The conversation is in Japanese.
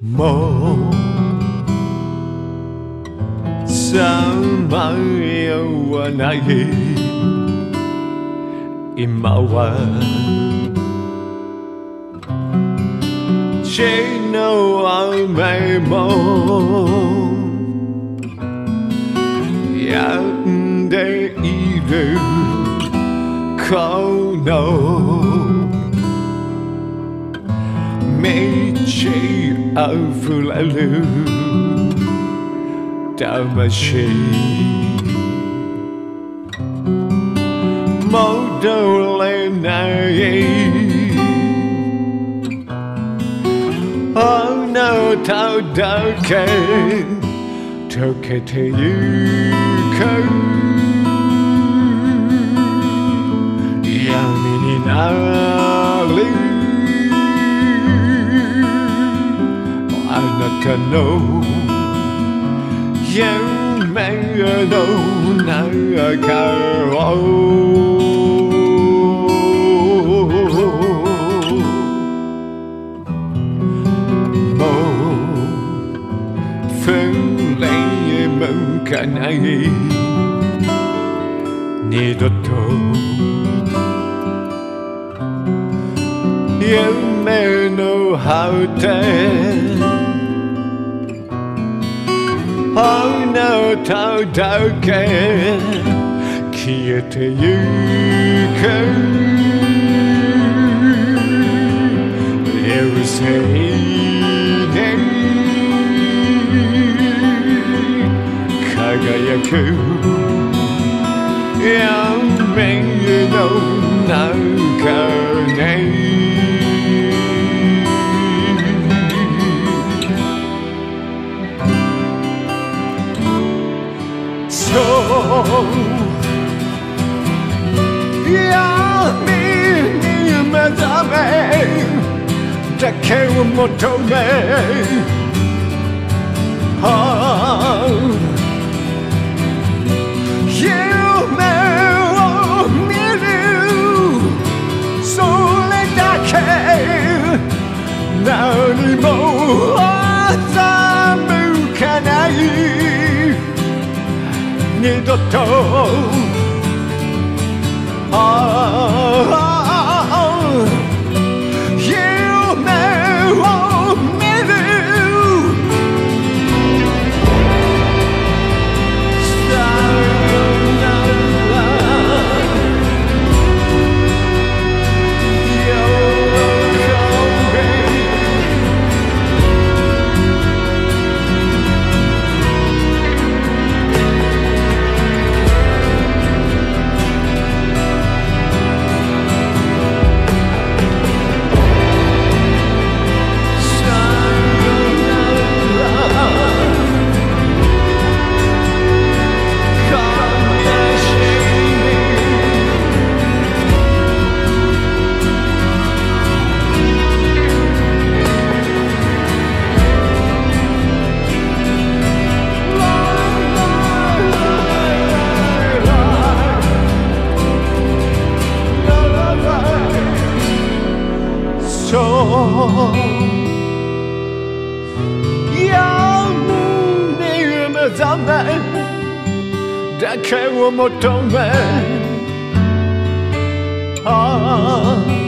một sáng mai yêu nagi imawa chino amemo yeah この満ち溢れる魂戻れないあなただけ溶けてゆく darling. I not can know, you may know, now I can. can I need a toe? 夢の果て。あなただけ消えてゆく。流星で輝く。闇の中だけを求めああ夢を見る。それだけ何も欺かない。二度とそうやむに目覚めだけを求めああ